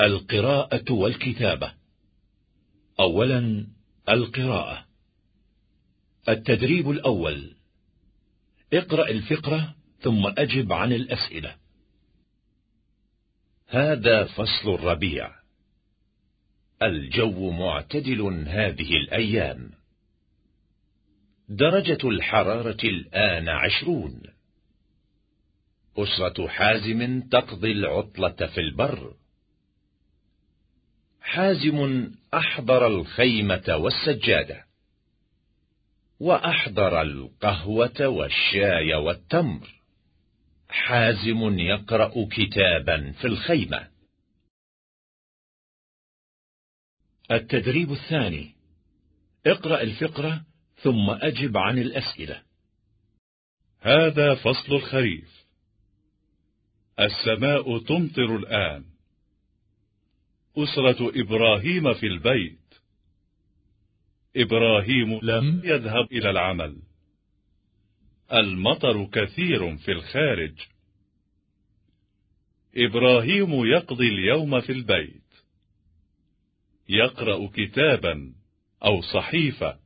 القراءة والكتابة. أولا القراءة. التدريب الأول. اقرأ الفقرة ثم أجب عن الأسئلة. هذا فصل الربيع. الجو معتدل هذه الأيام. درجة الحرارة الآن عشرون. أسرة حازم تقضي العطلة في البر. حازم أحضر الخيمة والسجادة وأحضر القهوة والشاي والتمر. حازم يقرأ كتابا في الخيمة. التدريب الثاني. اقرأ الفقرة ثم أجب عن الأسئلة. هذا فصل الخريف. السماء تمطر الآن. أسرة إبراهيم في البيت. إبراهيم لم يذهب إلى العمل. المطر كثير في الخارج. إبراهيم يقضي اليوم في البيت. يقرأ كتابا أو صحيفة.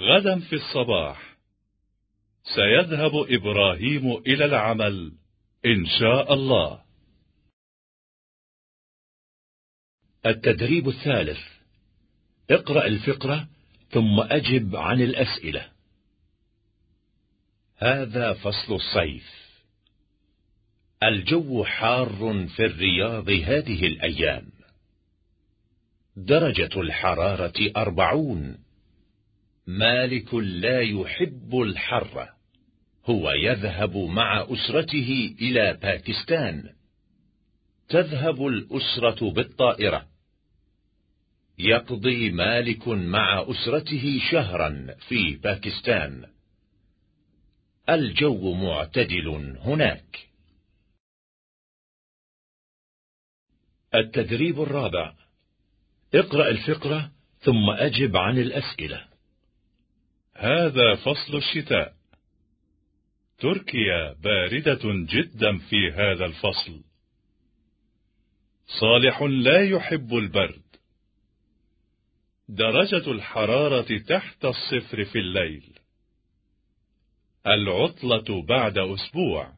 غدا في الصباح. سيذهب إبراهيم إلى العمل إن شاء الله. التدريب الثالث. اقرأ الفقرة ثم أجب عن الأسئلة. هذا فصل الصيف. الجو حار في الرياض هذه الأيام. درجة الحرارة أربعون. مالك لا يحب الحر. هو يذهب مع أسرته إلى باكستان. تذهب الأسرة بالطائرة. يقضي مالك مع أسرته شهرا في باكستان. الجو معتدل هناك. التدريب الرابع. اقرأ الفقرة ثم أجب عن الأسئلة. هذا فصل الشتاء. تركيا باردة جدا في هذا الفصل. صالح لا يحب البرد. درجة الحرارة تحت الصفر في الليل. العطلة بعد أسبوع.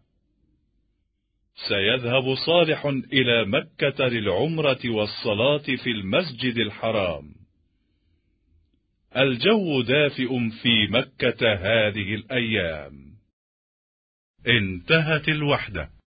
سيذهب صالح إلى مكة للعمرة والصلاة في المسجد الحرام. الجو دافئ في مكة هذه الأيام. انتهت الوحدة.